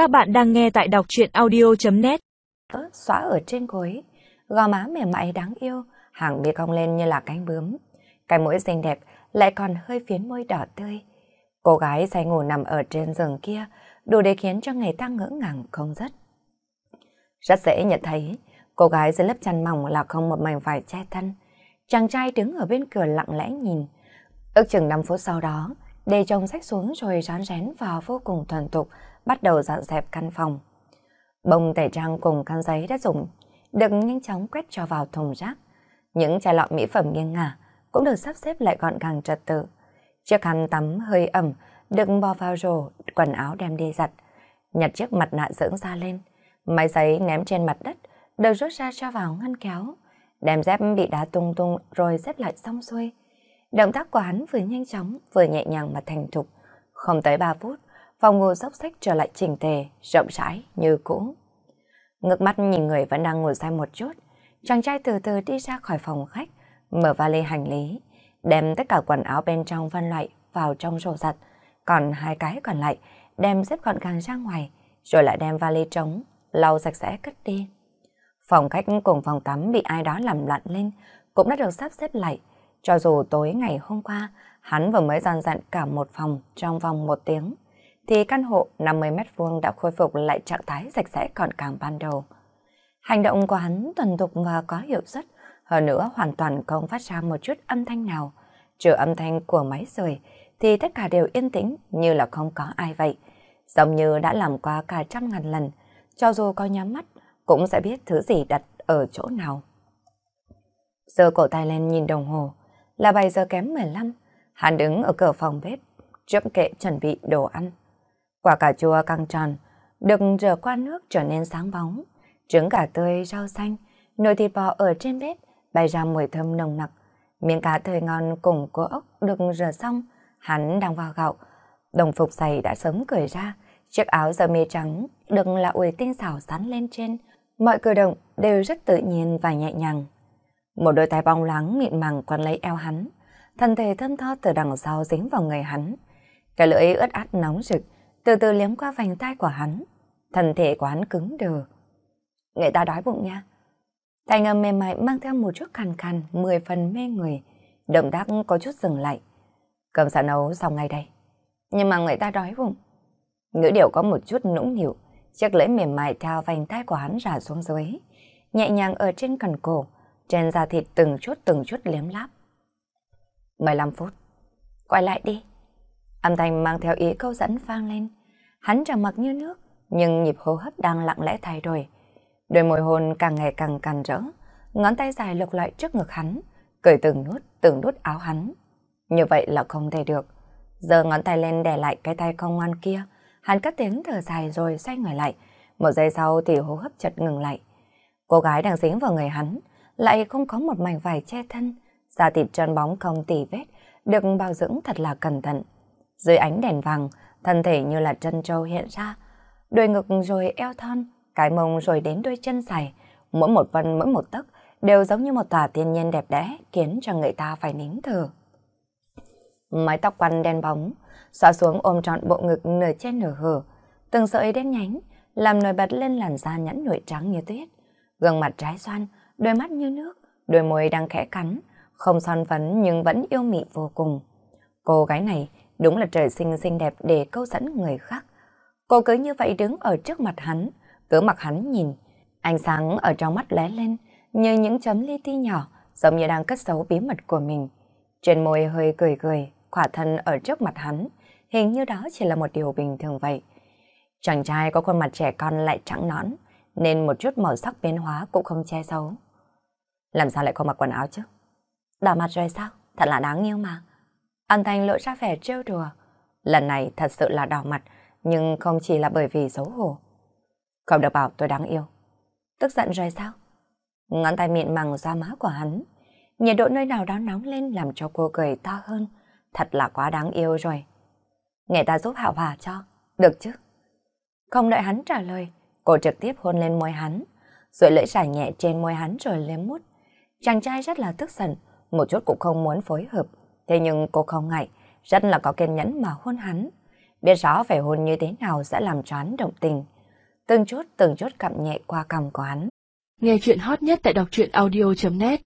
Các bạn đang nghe tại đọc chuyện audio.net Xóa ở trên gối, gò má mềm mại đáng yêu, hàng mi cong lên như là cánh bướm. Cái mũi xinh đẹp lại còn hơi phiến môi đỏ tươi. Cô gái say ngủ nằm ở trên giường kia, đủ để khiến cho người ta ngỡ ngàng không dứt. Rất dễ nhận thấy, cô gái dưới lớp chăn mỏng là không một mảnh vải che thân. Chàng trai đứng ở bên cửa lặng lẽ nhìn. Ước chừng 5 phút sau đó, để chồng sách xuống rồi rón rén vào vô cùng thuần tục, bắt đầu dọn dẹp căn phòng. Bông tẩy trang cùng khăn giấy đã dùng, được nhanh chóng quét cho vào thùng rác. Những chai lọ mỹ phẩm nghiêng ngả cũng được sắp xếp lại gọn gàng trật tự. Chiếc khăn tắm hơi ẩm được bò vào rổ, quần áo đem đi giặt. Nhặt chiếc mặt nạ dưỡng da lên, máy giấy ném trên mặt đất, đều rút ra cho vào ngăn kéo. Đem dép bị đá tung tung rồi xếp lại xong xuôi. Động tác của hắn vừa nhanh chóng, vừa nhẹ nhàng mà thành thục. Không tới 3 phút, phòng ngủ sốc sách trở lại chỉnh tề, rộng rãi như cũ. Ngước mắt nhìn người vẫn đang ngồi say một chút, chàng trai từ từ đi ra khỏi phòng khách, mở vali hành lý, đem tất cả quần áo bên trong phân loại vào trong rổ giặt, còn hai cái còn lại đem xếp gọn gàng ra ngoài, rồi lại đem vali trống, lau sạch sẽ cất đi. Phòng khách cùng phòng tắm bị ai đó làm loạn lên, cũng đã được sắp xếp lại, cho dù tối ngày hôm qua, hắn vừa mới dọn dặn cả một phòng trong vòng một tiếng, thì căn hộ 50 mét vuông đã khôi phục lại trạng thái sạch sẽ còn càng ban đầu. Hành động của hắn tuần tục và có hiệu suất, hơn nữa hoàn toàn không phát ra một chút âm thanh nào. Trừ âm thanh của máy rồi thì tất cả đều yên tĩnh như là không có ai vậy. Giống như đã làm qua cả trăm ngàn lần, cho dù có nhắm mắt cũng sẽ biết thứ gì đặt ở chỗ nào. giờ cổ tay lên nhìn đồng hồ, là 7 giờ kém 15, hắn đứng ở cửa phòng bếp, trước kệ chuẩn bị đồ ăn. Quả cà chua căng tròn, được rửa qua nước trở nên sáng bóng, trứng gà tươi, rau xanh, nồi thịt bò ở trên bếp bay ra mùi thơm nồng nặc. Miếng cá tươi ngon cùng cua ốc được rửa xong, hắn đang vào gạo. Đồng phục giày đã sớm cởi ra, chiếc áo sơ mi trắng được là ủi tinh xảo sắn lên trên. Mọi cử động đều rất tự nhiên và nhẹ nhàng. Một đôi tay bóng láng mịn màng quấn lấy eo hắn, thân thể thơm tho từ đằng sau dính vào người hắn. Cái lưỡi ướt át nóng rực, từ từ liếm qua vành tay của hắn. Thân thể của hắn cứng đờ. Người ta đói bụng nha. Thành âm mềm mại mang theo một chút khàn khàn, mười phần mê người. Động tác có chút dừng lại. Cơm sả nấu xong ngay đây. Nhưng mà người ta đói bụng. Ngữ điệu có một chút nũng nịu, chiếc lưỡi mềm mại theo vành tay của hắn rả xuống dưới, nhẹ nhàng ở trên cần cổ, trên da thịt từng chút từng chút liếm láp. 15 phút. Quay lại đi. Âm thanh mang theo ý câu dẫn vang lên. Hắn trầm mặc như nước, nhưng nhịp hô hấp đang lặng lẽ thay đổi. Đôi môi hôn càng ngày càng cằn rỡ, ngón tay dài lục lại trước ngực hắn, cởi từng nút, từng nút áo hắn. Như vậy là không thể được. Giờ ngón tay lên đè lại cái tay không ngoan kia, hắn cất tiếng thở dài rồi xoay người lại. Một giây sau thì hô hấp chợt ngừng lại. Cô gái đang dính vào người hắn, lại không có một mảnh vải che thân, da thịt trơn bóng không tỉ vết, được bao dưỡng thật là cẩn thận. Dưới ánh đèn vàng, thân thể như là chân trâu hiện ra, đôi ngực rồi eo thon, cái mông rồi đến đôi chân dài, mỗi một vân mỗi một tấc đều giống như một tòa thiên nhiên đẹp đẽ khiến cho người ta phải nín thở. Mái tóc quăn đen bóng, xóa xuống ôm trọn bộ ngực nửa trên nửa hở, từng sợi đen nhánh làm nổi bật lên làn da nhẵn nhụi trắng như tuyết, gương mặt trái xoan, đôi mắt như nước, đôi môi đang khẽ cắn, không son phấn nhưng vẫn yêu mị vô cùng. Cô gái này đúng là trời sinh xinh đẹp để câu dẫn người khác. Cô cứ như vậy đứng ở trước mặt hắn, cứ mặc hắn nhìn. Ánh sáng ở trong mắt lóe lên như những chấm li ti nhỏ, giống như đang cất giấu bí mật của mình. Trên môi hơi cười cười, khỏa thân ở trước mặt hắn, hình như đó chỉ là một điều bình thường vậy. Chàng trai có khuôn mặt trẻ con lại trắng nõn, nên một chút màu sắc biến hóa cũng không che giấu. Làm sao lại không mặc quần áo chứ? Đỏ mặt rồi sao? Thật là đáng yêu mà. An Thành lộ ra vẻ trêu đùa. Lần này thật sự là đỏ mặt, nhưng không chỉ là bởi vì xấu hổ. Không được bảo tôi đáng yêu. Tức giận rồi sao? Ngón tay miệng màng ra má của hắn. Nhiệt độ nơi nào đó nóng lên làm cho cô cười to hơn. Thật là quá đáng yêu rồi. Nghe ta giúp hạo hòa cho. Được chứ? Không đợi hắn trả lời, cô trực tiếp hôn lên môi hắn, rồi lưỡi xài nhẹ trên môi hắn rồi liếm mút. Chàng trai rất là tức giận, một chút cũng không muốn phối hợp. Thế nhưng cô không ngại, rất là có kiên nhẫn mà hôn hắn. biết rõ phải hôn như thế nào sẽ làm choán động tình. Từng chút từng chút cặm nhẹ qua cằm của hắn. Nghe chuyện hot nhất tại đọc truyện audio.net